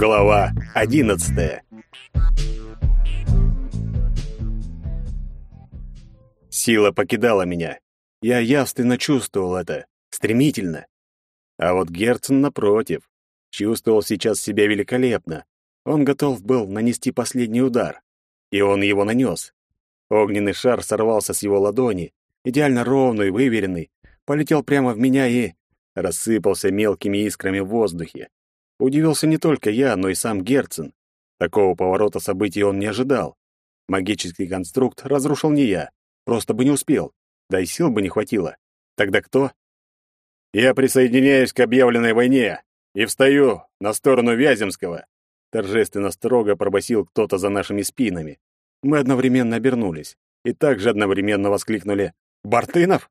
Глава одиннадцатая. Сила покидала меня. Я явственно чувствовал это, стремительно. А вот Герцен, напротив, чувствовал сейчас себя великолепно. Он готов был нанести последний удар. И он его нанес. Огненный шар сорвался с его ладони, идеально ровный, выверенный, полетел прямо в меня и рассыпался мелкими искрами в воздухе. Удивился не только я, но и сам Герцен. Такого поворота событий он не ожидал. Магический конструкт разрушил не я, просто бы не успел, да и сил бы не хватило. Тогда кто? Я присоединяюсь к объявленной войне и встаю на сторону Вяземского, торжественно строго пробасил кто-то за нашими спинами. Мы одновременно обернулись и также одновременно воскликнули «Бартынов!».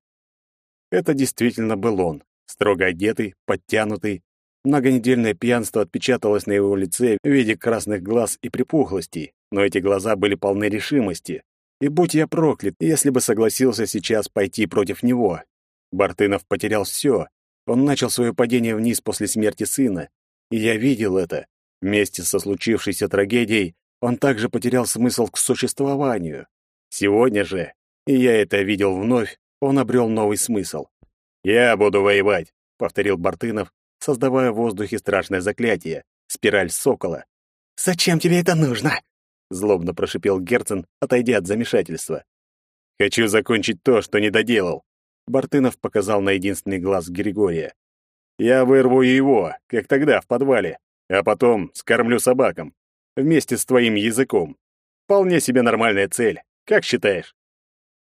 Это действительно был он, строго одетый, подтянутый. Многонедельное пьянство отпечаталось на его лице в виде красных глаз и припухлостей, но эти глаза были полны решимости. И будь я проклят, если бы согласился сейчас пойти против него. Бартынов потерял все. Он начал свое падение вниз после смерти сына, и я видел это. Вместе со случившейся трагедией он также потерял смысл к существованию. Сегодня же, и я это видел вновь, он обрел новый смысл. «Я буду воевать», — повторил Бартынов, создавая в воздухе страшное заклятие — спираль сокола. «Зачем тебе это нужно?» — злобно прошипел Герцен, отойдя от замешательства. «Хочу закончить то, что не доделал», — Бартынов показал на единственный глаз Григория. «Я вырву его, как тогда в подвале, а потом скормлю собакам, вместе с твоим языком. Вполне себе нормальная цель. Как считаешь?»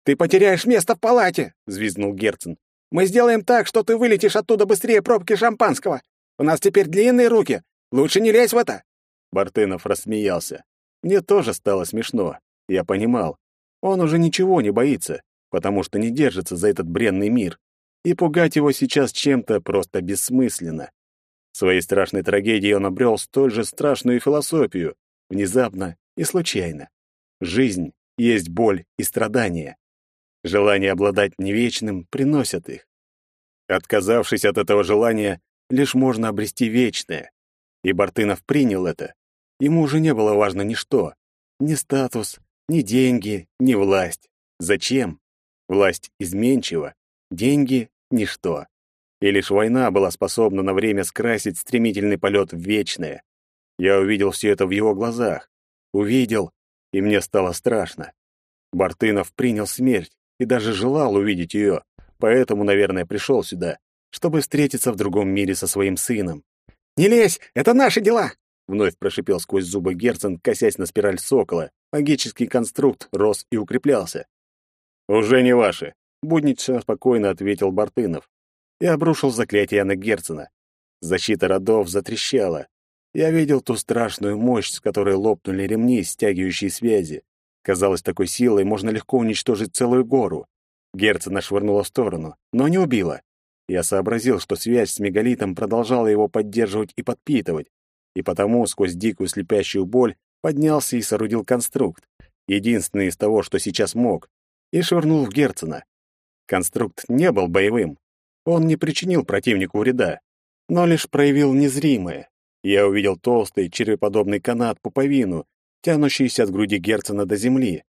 «Ты потеряешь место в палате!» — взвизгнул Герцен. Мы сделаем так, что ты вылетишь оттуда быстрее пробки шампанского. У нас теперь длинные руки. Лучше не лезь в это. Бартынов рассмеялся. Мне тоже стало смешно. Я понимал. Он уже ничего не боится, потому что не держится за этот бренный мир. И пугать его сейчас чем-то просто бессмысленно. В своей страшной трагедии он обрел столь же страшную философию, внезапно и случайно. Жизнь есть боль и страдания. Желание обладать невечным приносят их. Отказавшись от этого желания, лишь можно обрести вечное. И Бартынов принял это. Ему уже не было важно ничто. Ни статус, ни деньги, ни власть. Зачем? Власть изменчива, деньги — ничто. И лишь война была способна на время скрасить стремительный полет в вечное. Я увидел все это в его глазах. Увидел, и мне стало страшно. Бартынов принял смерть и даже желал увидеть ее, поэтому, наверное, пришел сюда, чтобы встретиться в другом мире со своим сыном. «Не лезь, это наши дела!» Вновь прошипел сквозь зубы Герцен, косясь на спираль сокола. Магический конструкт рос и укреплялся. «Уже не ваши», — буднично спокойно ответил Бартынов. И обрушил заклятие на Герцена. Защита родов затрещала. Я видел ту страшную мощь, с которой лопнули ремни, стягивающие связи. Казалось, такой силой можно легко уничтожить целую гору. Герцена швырнула в сторону, но не убила. Я сообразил, что связь с мегалитом продолжала его поддерживать и подпитывать, и потому сквозь дикую слепящую боль поднялся и соорудил конструкт, единственный из того, что сейчас мог, и швырнул в Герцена. Конструкт не был боевым. Он не причинил противнику вреда, но лишь проявил незримое. Я увидел толстый череподобный канат пуповину, тянущийся от груди Герцена до земли.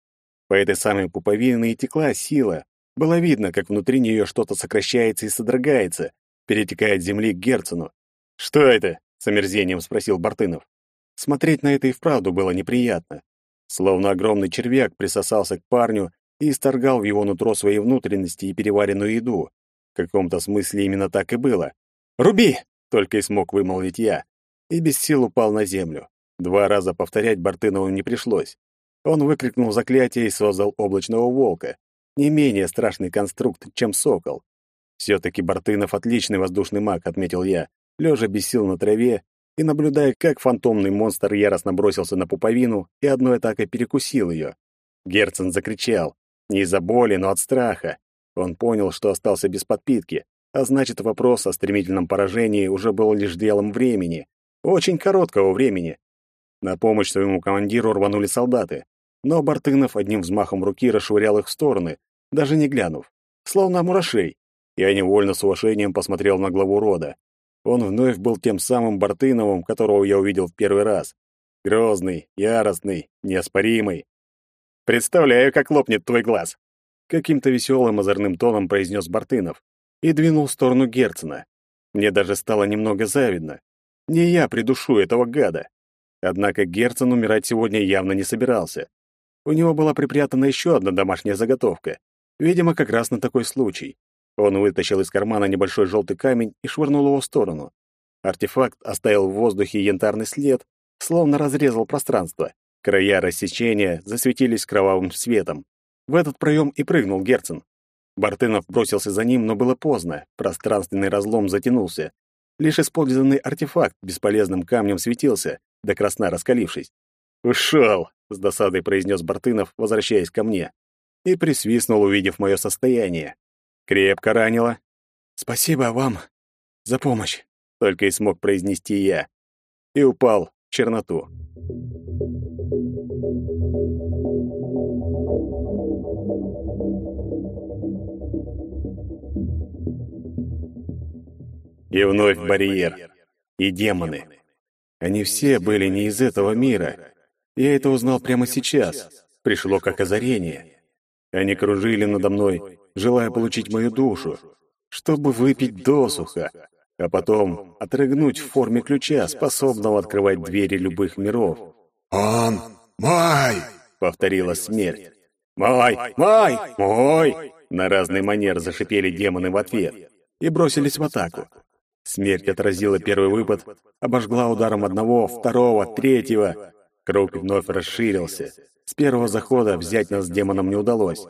По этой самой пуповине и текла сила. Было видно, как внутри нее что-то сокращается и содрогается, перетекая от земли к Герцену. «Что это?» — с омерзением спросил Бартынов. Смотреть на это и вправду было неприятно. Словно огромный червяк присосался к парню и исторгал в его нутро свои внутренности и переваренную еду. В каком-то смысле именно так и было. «Руби!» — только и смог вымолвить я, и без сил упал на землю. Два раза повторять Бартынову не пришлось. Он выкрикнул заклятие и создал облачного волка, не менее страшный конструкт, чем сокол. Все-таки Бартынов отличный воздушный маг, отметил я, лежа без сил на траве и наблюдая, как фантомный монстр яростно бросился на пуповину и одной атакой перекусил ее. Герцен закричал. Не из-за боли, но от страха. Он понял, что остался без подпитки, а значит, вопрос о стремительном поражении уже был лишь делом времени. Очень короткого времени. На помощь своему командиру рванули солдаты, но Бартынов одним взмахом руки расшвырял их в стороны, даже не глянув, словно мурашей. Я невольно с уважением посмотрел на главу рода. Он вновь был тем самым Бартыновым, которого я увидел в первый раз. Грозный, яростный, неоспоримый. «Представляю, как лопнет твой глаз!» Каким-то веселым озорным тоном произнес Бартынов и двинул в сторону Герцена. Мне даже стало немного завидно. Не я придушу этого гада. Однако Герцен умирать сегодня явно не собирался. У него была припрятана еще одна домашняя заготовка. Видимо, как раз на такой случай. Он вытащил из кармана небольшой желтый камень и швырнул его в сторону. Артефакт оставил в воздухе янтарный след, словно разрезал пространство. Края рассечения засветились кровавым светом. В этот проем и прыгнул Герцен. Бартынов бросился за ним, но было поздно. Пространственный разлом затянулся. Лишь использованный артефакт бесполезным камнем светился, до красна раскалившись. «Ушел!» — с досадой произнес Бартынов, возвращаясь ко мне. И присвистнул, увидев мое состояние. Крепко ранило. «Спасибо вам за помощь», — только и смог произнести я. И упал в черноту. И вновь барьер. И демоны. Они все были не из этого мира. Я это узнал прямо сейчас. Пришло как озарение. Они кружили надо мной, желая получить мою душу, чтобы выпить досуха, а потом отрыгнуть в форме ключа, способного открывать двери любых миров. «Он мой!» — повторила смерть. «Мой! Мой! Мой!» На разный манер зашипели демоны в ответ и бросились в атаку. Смерть отразила первый выпад, обожгла ударом одного, второго, третьего. Круг вновь расширился. С первого захода взять нас с демоном не удалось.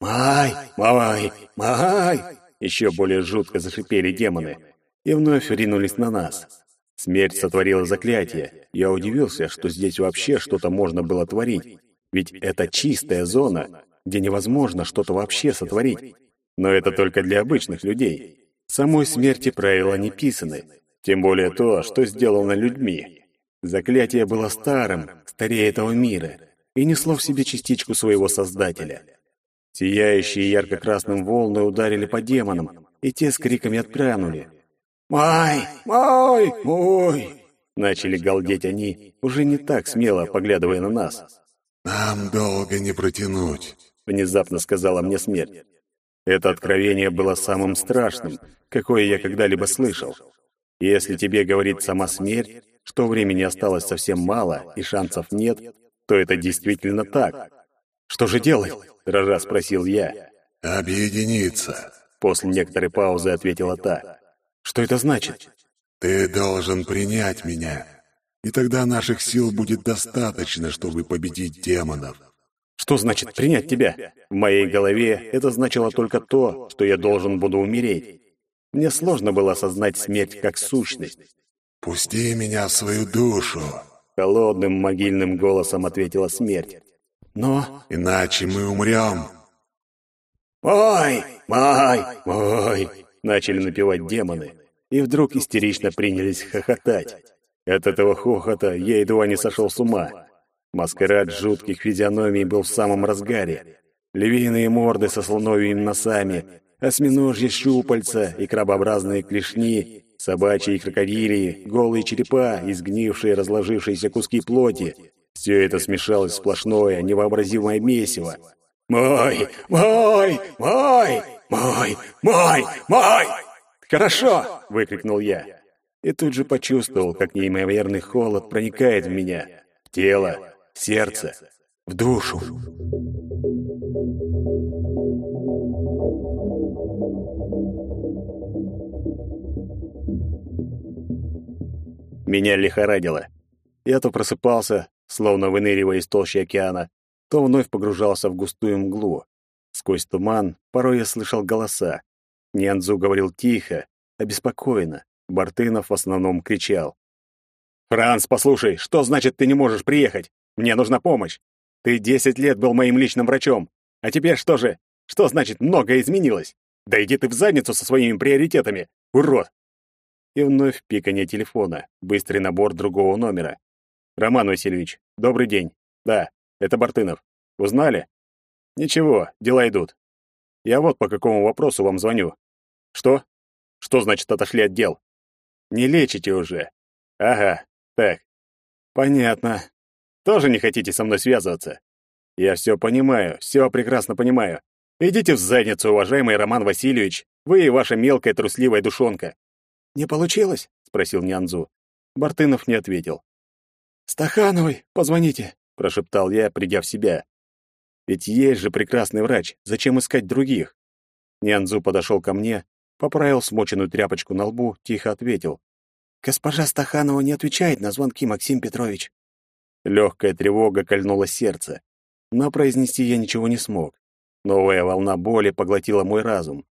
«Май! Май! Май!» Еще более жутко зашипели демоны и вновь ринулись на нас. Смерть сотворила заклятие. Я удивился, что здесь вообще что-то можно было творить. Ведь это чистая зона, где невозможно что-то вообще сотворить. Но это только для обычных людей. Самой смерти правила не писаны. Тем более то, что сделано людьми. Заклятие было старым, старее этого мира, и несло в себе частичку своего создателя. Сияющие ярко-красным волны ударили по демонам, и те с криками отпрянули. «Мой! Мой! Мой!» Начали галдеть они, уже не так смело поглядывая на нас. «Нам долго не протянуть», — внезапно сказала мне смерть. Это откровение было самым страшным, какое я когда-либо слышал. Если тебе говорит сама смерть, что времени осталось совсем мало и шансов нет, то это действительно так. Что же делать? дрожа спросил я. «Объединиться», — после некоторой паузы ответила та. «Что это значит?» «Ты должен принять меня, и тогда наших сил будет достаточно, чтобы победить демонов». «Что значит принять тебя?» В моей голове это значило только то, что я должен буду умереть. Мне сложно было осознать смерть как сущность. «Пусти меня в свою душу», — холодным могильным голосом ответила смерть. Но... Иначе мы умрем. «Ой! Мой! Мой!» — начали напевать демоны, и вдруг истерично принялись хохотать. От этого хохота я едва не сошел с ума. Маскарад жутких физиономий был в самом разгаре. Львиные морды со слоновьими носами, осьминожьи щупальца и крабообразные клешни, собачьи и крокодилии, голые черепа, изгнившие разложившиеся куски плоти, все это смешалось в сплошное, невообразимое месиво. «Мой! Мой! Мой! Мой! Мой! Мой!» «Хорошо!» — выкрикнул я. И тут же почувствовал, как неимоверный холод проникает в меня, тело, в сердце, в душу. Меня лихорадило. Я то просыпался, словно выныривая из толщи океана, то вновь погружался в густую мглу. Сквозь туман порой я слышал голоса. Нянзу говорил тихо, обеспокоенно. Бартынов в основном кричал. «Франц, послушай, что значит ты не можешь приехать? Мне нужна помощь. Ты десять лет был моим личным врачом. А теперь что же? Что значит многое изменилось? Да иди ты в задницу со своими приоритетами, урод!» И вновь пиканье телефона, быстрый набор другого номера. Роман Васильевич, добрый день. Да, это Бартынов. Узнали? Ничего, дела идут. Я вот по какому вопросу вам звоню. Что? Что значит отошли от дел? Не лечите уже. Ага, так. Понятно. Тоже не хотите со мной связываться? Я все понимаю, все прекрасно понимаю. Идите в задницу, уважаемый Роман Васильевич. Вы и ваша мелкая трусливая душонка. Не получилось? спросил Нянзу. Бартынов не ответил. Стахановой позвоните, прошептал я, придя в себя. Ведь есть же прекрасный врач, зачем искать других? Нянзу подошел ко мне, поправил смоченную тряпочку на лбу, тихо ответил: Госпожа Стаханова не отвечает на звонки, Максим Петрович. Легкая тревога кольнула сердце, но произнести я ничего не смог. Новая волна боли поглотила мой разум.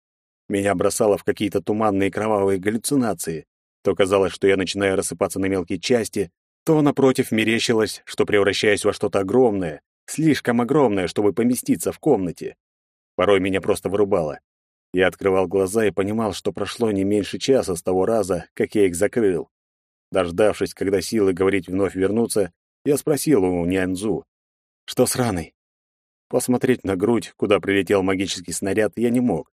Меня бросало в какие-то туманные кровавые галлюцинации. То казалось, что я начинаю рассыпаться на мелкие части, то, напротив, мерещилось, что превращаюсь во что-то огромное, слишком огромное, чтобы поместиться в комнате. Порой меня просто вырубало. Я открывал глаза и понимал, что прошло не меньше часа с того раза, как я их закрыл. Дождавшись, когда силы говорить вновь вернутся, я спросил у Нянзу, что с раной. Посмотреть на грудь, куда прилетел магический снаряд, я не мог,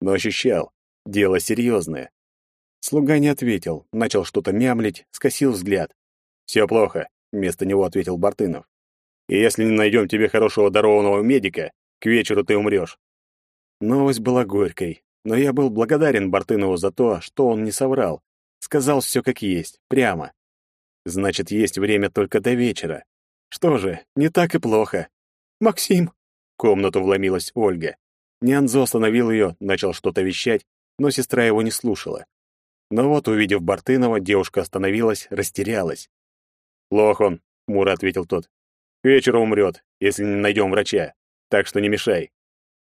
но ощущал, дело серьезное. Слуга не ответил, начал что-то мямлить, скосил взгляд. «Все плохо», — вместо него ответил Бартынов. «И если не найдем тебе хорошего дарованного медика, к вечеру ты умрешь. Новость была горькой, но я был благодарен Бартынову за то, что он не соврал. Сказал все как есть, прямо. Значит, есть время только до вечера. Что же, не так и плохо. «Максим!» — в комнату вломилась Ольга. Нянзо остановил ее, начал что-то вещать, но сестра его не слушала. Но вот, увидев Бартынова, девушка остановилась, растерялась. «Плох он», — хмуро ответил тот. «К вечеру умрет, если не найдем врача, так что не мешай».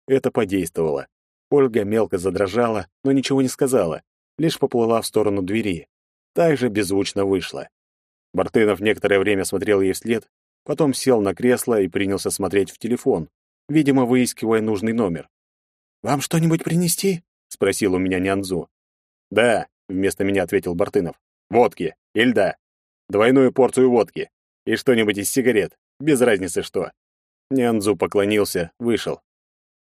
Это подействовало. Ольга мелко задрожала, но ничего не сказала, лишь поплыла в сторону двери. Также беззвучно вышла. Бартынов некоторое время смотрел ей вслед, потом сел на кресло и принялся смотреть в телефон, видимо, выискивая нужный номер. «Вам что-нибудь принести?» — спросил у меня Нянзу. «Да», — вместо меня ответил Бартынов. «Водки и льда. Двойную порцию водки. И что-нибудь из сигарет. Без разницы что». Нянзу поклонился, вышел.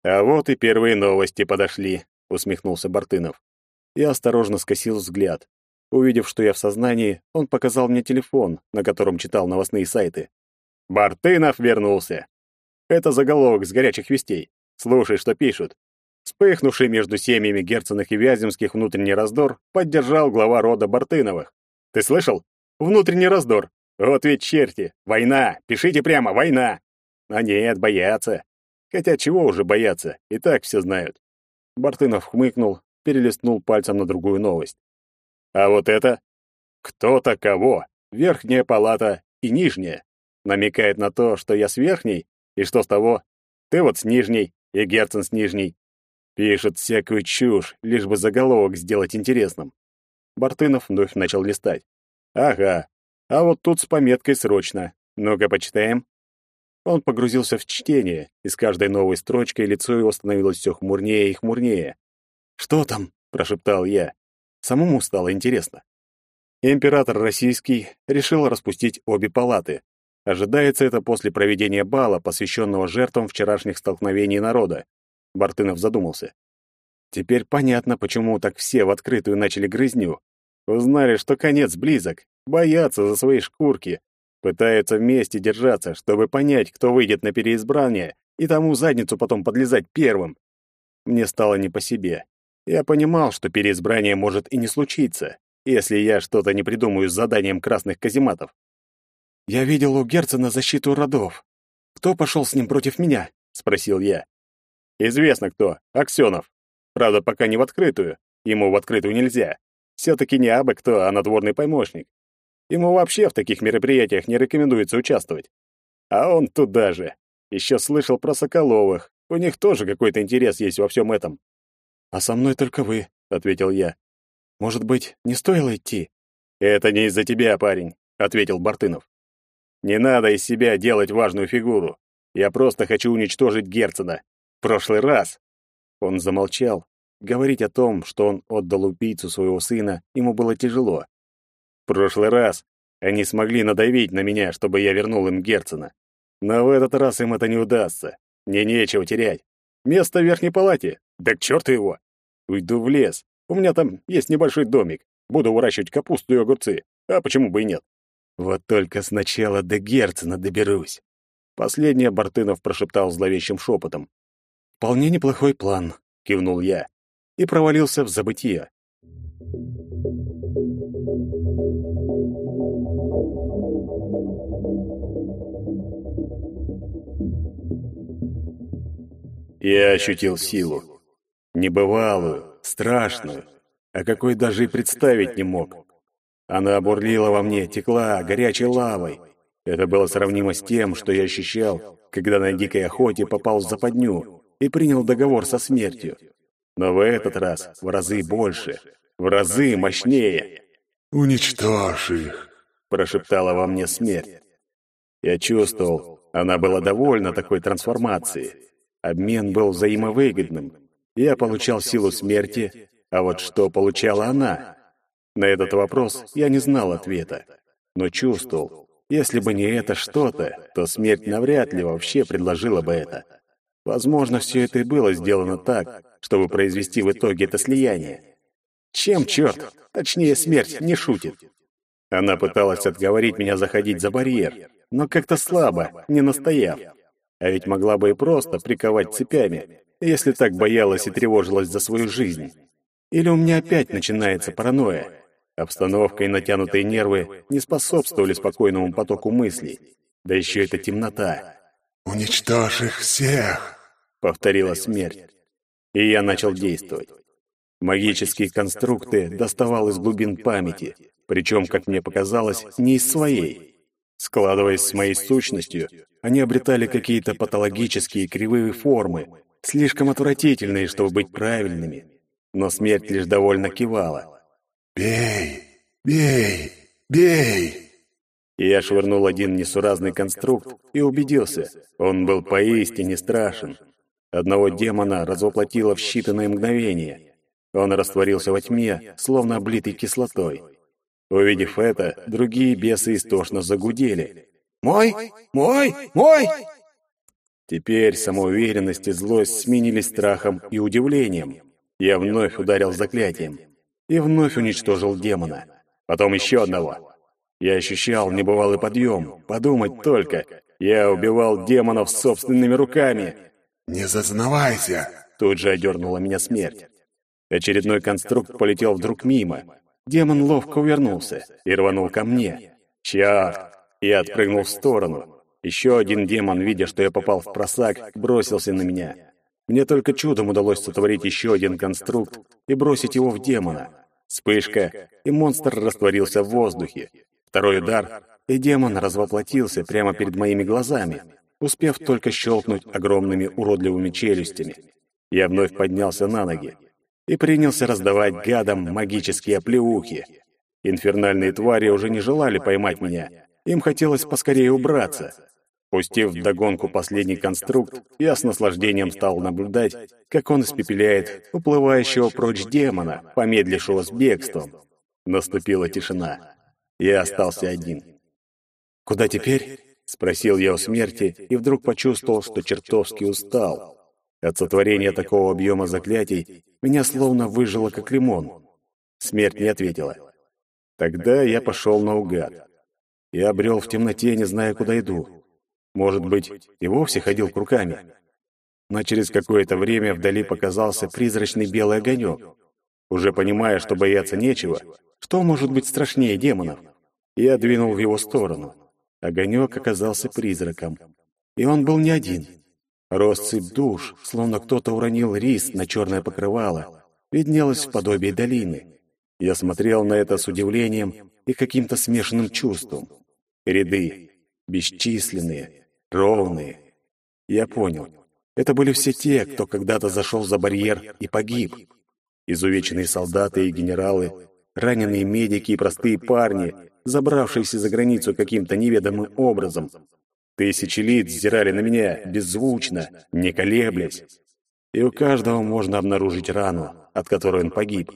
А вот и первые новости подошли, усмехнулся Бартынов. Я осторожно скосил взгляд. Увидев, что я в сознании, он показал мне телефон, на котором читал новостные сайты. Бартынов вернулся. Это заголовок с горячих вестей. Слушай, что пишут. Вспыхнувший между семьями Герценных и Вяземских внутренний раздор поддержал глава рода Бартыновых. Ты слышал? Внутренний раздор. Вот ведь черти. Война. Пишите прямо, война. А нет, боятся. Хотя чего уже бояться, и так все знают. Бартынов хмыкнул, перелистнул пальцем на другую новость. А вот это? Кто-то кого? Верхняя палата и нижняя. Намекает на то, что я с верхней, и что с того? Ты вот с нижней, и Герцен с нижней. Пишет всякую чушь, лишь бы заголовок сделать интересным. Бартынов вновь начал листать. Ага, а вот тут с пометкой «Срочно». Ну-ка, почитаем. Он погрузился в чтение, и с каждой новой строчкой лицо его становилось все хмурнее и хмурнее. «Что там?» — прошептал я. Самому стало интересно. Император российский решил распустить обе палаты. Ожидается это после проведения бала, посвященного жертвам вчерашних столкновений народа. Бартынов задумался. Теперь понятно, почему так все в открытую начали грызню. Узнали, что конец близок, боятся за свои шкурки, Пытаются вместе держаться, чтобы понять, кто выйдет на переизбрание, и тому задницу потом подлезать первым. Мне стало не по себе. Я понимал, что переизбрание может и не случиться, если я что-то не придумаю с заданием красных казематов. «Я видел у Герцена защиту родов. Кто пошел с ним против меня?» — спросил я. «Известно кто. Аксенов. Правда, пока не в открытую. Ему в открытую нельзя. Все-таки не абы кто, а надворный помощник. Ему вообще в таких мероприятиях не рекомендуется участвовать. А он туда же. Еще слышал про Соколовых. У них тоже какой-то интерес есть во всем этом. «А со мной только вы», — ответил я. «Может быть, не стоило идти?» «Это не из-за тебя, парень», — ответил Бартынов. «Не надо из себя делать важную фигуру. Я просто хочу уничтожить Герцена. В прошлый раз...» Он замолчал. Говорить о том, что он отдал убийцу своего сына, ему было тяжело. В прошлый раз они смогли надавить на меня, чтобы я вернул им Герцена. Но в этот раз им это не удастся. Мне нечего терять. Место в верхней палате. Да к черту его. Уйду в лес. У меня там есть небольшой домик. Буду выращивать капусту и огурцы. А почему бы и нет? Вот только сначала до Герцена доберусь. Последнее Бартынов прошептал зловещим шепотом. «Вполне неплохой план», — кивнул я и провалился в забытие. Я ощутил силу. Небывалую, страшную, о какой даже и представить не мог. Она обурлила во мне, текла горячей лавой. Это было сравнимо с тем, что я ощущал, когда на дикой охоте попал в западню и принял договор со смертью. Но в этот раз в разы больше, в разы мощнее. «Уничтожь их!» — прошептала во мне смерть. Я чувствовал, она была довольна такой трансформацией. Обмен был взаимовыгодным. Я получал силу смерти, а вот что получала она? На этот вопрос я не знал ответа, но чувствовал, если бы не это что-то, то смерть навряд ли вообще предложила бы это. Возможно, все это и было сделано так, чтобы произвести в итоге это слияние. Чем черт, точнее смерть, не шутит? Она пыталась отговорить меня заходить за барьер, но как-то слабо, не настояв. А ведь могла бы и просто приковать цепями, если так боялась и тревожилась за свою жизнь. Или у меня опять начинается паранойя, Обстановка и натянутые нервы не способствовали спокойному потоку мыслей. Да еще эта темнота. «Уничтожь их всех!» — повторила смерть. И я начал действовать. Магические конструкты доставал из глубин памяти, причем, как мне показалось, не из своей. Складываясь с моей сущностью, они обретали какие-то патологические кривые формы, слишком отвратительные, чтобы быть правильными. Но смерть лишь довольно кивала — «Бей! Бей! Бей!» Я швырнул один несуразный конструкт и убедился, он был поистине страшен. Одного демона развоплотило в считанные мгновения. Он растворился во тьме, словно облитый кислотой. Увидев это, другие бесы истошно загудели. «Мой! Мой! Мой!» Теперь самоуверенность и злость сменились страхом и удивлением. Я вновь ударил заклятием и вновь уничтожил демона. Потом еще одного. Я ощущал небывалый подъем. Подумать только. Я убивал демонов собственными руками. «Не зазнавайся!» Тут же одернула меня смерть. Очередной конструкт полетел вдруг мимо. Демон ловко увернулся и рванул ко мне. Черт! Я отпрыгнул в сторону. Еще один демон, видя, что я попал в просак, бросился на меня. Мне только чудом удалось сотворить еще один конструкт и бросить его в демона. Вспышка, и монстр растворился в воздухе. Второй удар, и демон развоплотился прямо перед моими глазами, успев только щелкнуть огромными уродливыми челюстями. Я вновь поднялся на ноги и принялся раздавать гадам магические оплеухи. Инфернальные твари уже не желали поймать меня. Им хотелось поскорее убраться. Пустив вдогонку последний конструкт, я с наслаждением стал наблюдать, как он испепеляет уплывающего прочь демона, помедлившего с бегством. Наступила тишина. Я остался один. «Куда теперь?» — спросил я у смерти, и вдруг почувствовал, что чертовски устал. От сотворения такого объема заклятий меня словно выжило, как лимон. Смерть не ответила. Тогда я пошел наугад. Я обрел в темноте, не зная, куда иду. Может быть, и вовсе ходил кругами. Но через какое-то время вдали показался призрачный белый огонек. Уже понимая, что бояться нечего, что может быть страшнее демонов, я двинул в его сторону. Огонек оказался призраком. И он был не один. Россыпь душ, словно кто-то уронил рис на черное покрывало, виднелась в подобии долины. Я смотрел на это с удивлением и каким-то смешанным чувством. Ряды, бесчисленные, ровные. Я понял. Это были все те, кто когда-то зашел за барьер и погиб. Изувеченные солдаты и генералы, раненые медики и простые парни, забравшиеся за границу каким-то неведомым образом. Тысячи лиц взирали на меня беззвучно, не колеблясь. И у каждого можно обнаружить рану, от которой он погиб.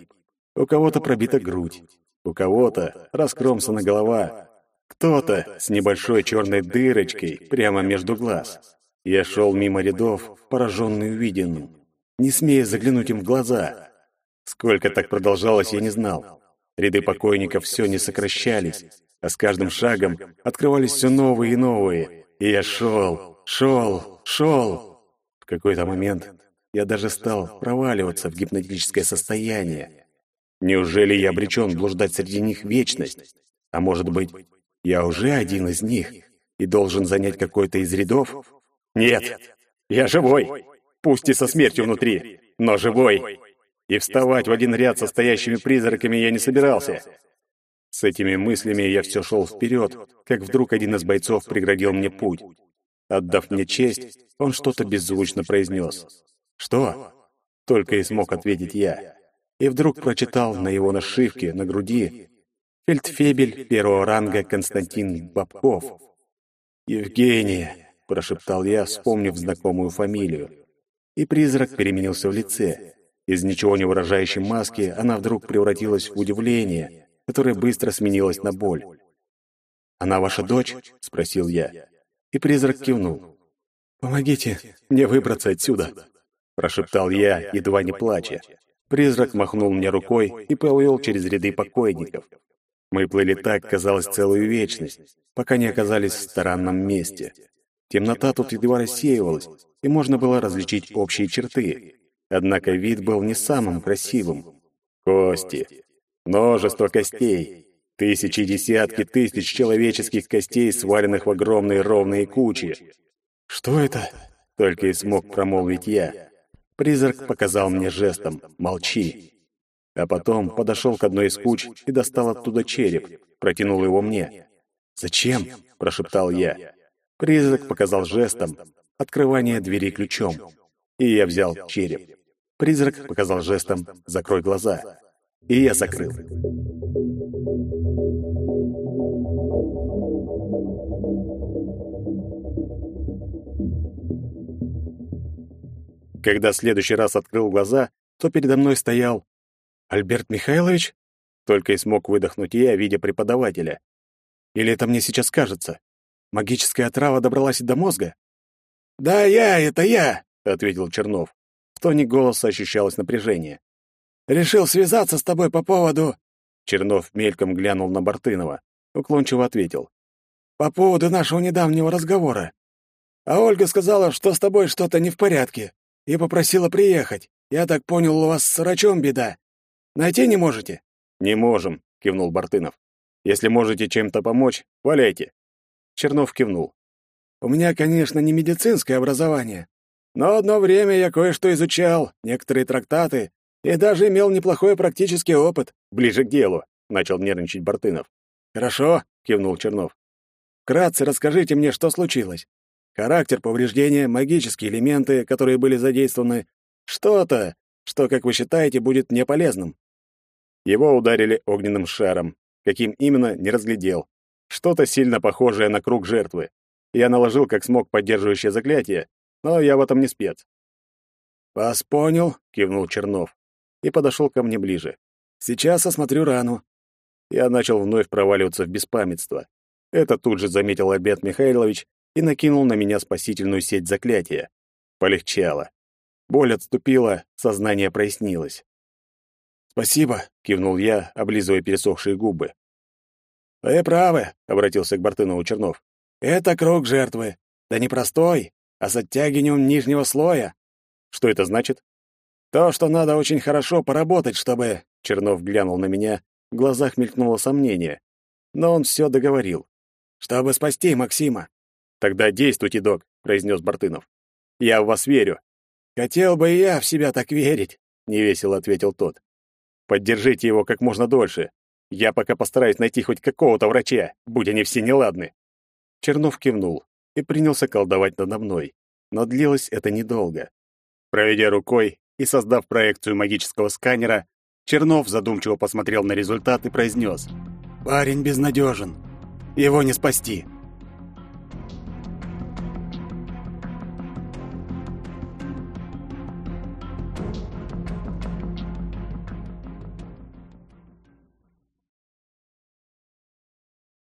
У кого-то пробита грудь, у кого-то раскромсана голова, кто-то с небольшой черной дырочкой прямо между глаз. Я шел мимо рядов, пораженный увиденным, не смея заглянуть им в глаза. Сколько так продолжалось, я не знал. Ряды покойников все не сокращались, а с каждым шагом открывались все новые и новые. И я шел, шел, шел. В какой-то момент я даже стал проваливаться в гипнотическое состояние. Неужели я обречен блуждать среди них вечность? А может быть, я уже один из них и должен занять какой-то из рядов? Нет, я живой, пусть и со смертью внутри, но живой. И вставать в один ряд со стоящими призраками я не собирался. С этими мыслями я все шел вперед, как вдруг один из бойцов преградил мне путь. Отдав мне честь, он что-то беззвучно произнес. «Что?» — только и смог ответить я. И вдруг прочитал на его нашивке на груди «Фельдфебель первого ранга Константин Бабков». «Евгения!» — прошептал я, вспомнив знакомую фамилию. И призрак переменился в лице. Из ничего не выражающей маски она вдруг превратилась в удивление, которое быстро сменилось на боль. «Она ваша дочь?» — спросил я. И призрак кивнул. «Помогите мне выбраться отсюда!» — прошептал я, едва не плача. Призрак махнул мне рукой и повел через ряды покойников. Мы плыли так, казалось, целую вечность, пока не оказались в странном месте. Темнота тут едва рассеивалась, и можно было различить общие черты. Однако вид был не самым красивым. Кости, Множество костей. Тысячи и десятки тысяч человеческих костей, сваленных в огромные ровные кучи. «Что это?» — только и смог промолвить я. Призрак показал мне жестом «молчи». А потом подошел к одной из куч и достал оттуда череп, протянул его мне. «Зачем?» — прошептал я. Призрак показал жестом открывание двери ключом, и я взял череп. Призрак показал жестом «закрой глаза» и я закрыл. Когда в следующий раз открыл глаза, то передо мной стоял Альберт Михайлович, только и смог выдохнуть я, видя преподавателя. Или это мне сейчас кажется? Магическая отрава добралась и до мозга? «Да я, это я!» — ответил Чернов. В тоне голоса ощущалось напряжение. Решил связаться с тобой по поводу...» Чернов мельком глянул на Бартынова. Уклончиво ответил. «По поводу нашего недавнего разговора. А Ольга сказала, что с тобой что-то не в порядке, и попросила приехать. Я так понял, у вас с врачом беда. Найти не можете?» «Не можем», — кивнул Бартынов. «Если можете чем-то помочь, валяйте». Чернов кивнул. «У меня, конечно, не медицинское образование, но одно время я кое-что изучал, некоторые трактаты, и даже имел неплохой практический опыт. Ближе к делу, начал нервничать Бартынов. Хорошо, кивнул Чернов. Кратце расскажите мне, что случилось. Характер повреждения, магические элементы, которые были задействованы, что-то, что, как вы считаете, будет мне полезным. Его ударили огненным шаром. Каким именно, не разглядел. Что-то сильно похожее на круг жертвы. Я наложил как смог поддерживающее заклятие, но я в этом не спец. «Вас понял», — кивнул Чернов и подошел ко мне ближе. «Сейчас осмотрю рану». Я начал вновь проваливаться в беспамятство. Это тут же заметил Обед Михайлович и накинул на меня спасительную сеть заклятия. Полегчало. Боль отступила, сознание прояснилось. «Спасибо», — кивнул я, облизывая пересохшие губы. «Вы правы», — обратился к Бартынову Чернов. «Это круг жертвы. Да не простой, а с оттягиванием нижнего слоя». «Что это значит?» То, что надо очень хорошо поработать, чтобы...» Чернов глянул на меня, в глазах мелькнуло сомнение. Но он все договорил. «Чтобы спасти Максима». «Тогда действуйте, док», — произнес Бартынов. «Я в вас верю». «Хотел бы и я в себя так верить», — невесело ответил тот. «Поддержите его как можно дольше. Я пока постараюсь найти хоть какого-то врача, будь они все неладны». Чернов кивнул и принялся колдовать надо мной. Но длилось это недолго. Проведя рукой, и, создав проекцию магического сканера, Чернов задумчиво посмотрел на результат и произнес. «Парень безнадежен. Его не спасти».